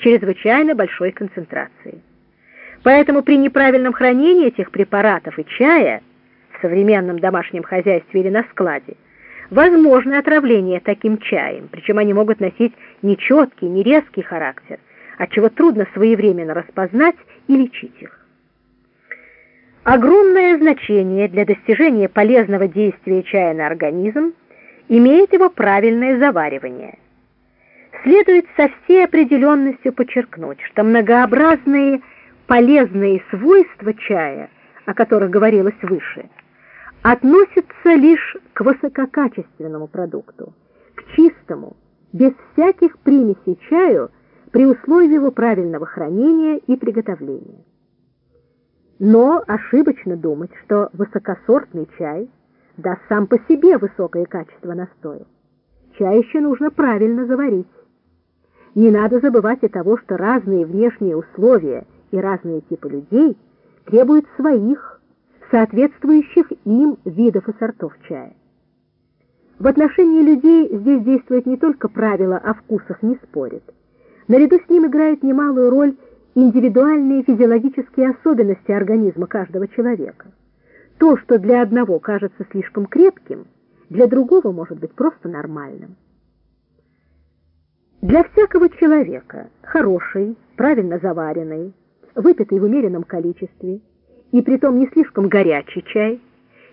чрезвычайно большой концентрации. Поэтому при неправильном хранении этих препаратов и чая в современном домашнем хозяйстве или на складе возможно отравление таким чаем, причем они могут носить нечеткий, нерезкий характер, отчего трудно своевременно распознать и лечить их. Огромное значение для достижения полезного действия чая на организм имеет его правильное заваривание. Следует со всей определенностью подчеркнуть, что многообразные полезные свойства чая, о которых говорилось выше, относятся лишь к высококачественному продукту, к чистому, без всяких примесей чаю при условии его правильного хранения и приготовления. Но ошибочно думать, что высокосортный чай даст сам по себе высокое качество настоя. Чай еще нужно правильно заварить. Не надо забывать и того, что разные внешние условия и разные типы людей требуют своих, соответствующих им видов и сортов чая. В отношении людей здесь действует не только правило «о вкусах не спорят». Наряду с ним играет немалую роль индивидуальные физиологические особенности организма каждого человека. То, что для одного кажется слишком крепким, для другого может быть просто нормальным. Для всякого человека хороший, правильно заваренный, выпитый в умеренном количестве и притом не слишком горячий чай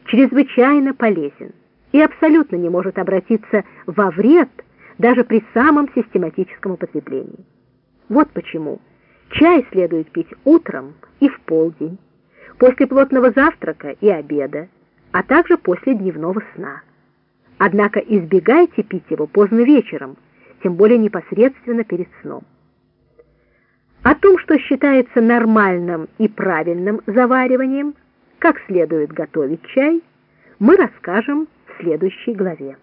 чрезвычайно полезен и абсолютно не может обратиться во вред даже при самом систематическом употреблении. Вот почему Чай следует пить утром и в полдень, после плотного завтрака и обеда, а также после дневного сна. Однако избегайте пить его поздно вечером, тем более непосредственно перед сном. О том, что считается нормальным и правильным завариванием, как следует готовить чай, мы расскажем в следующей главе.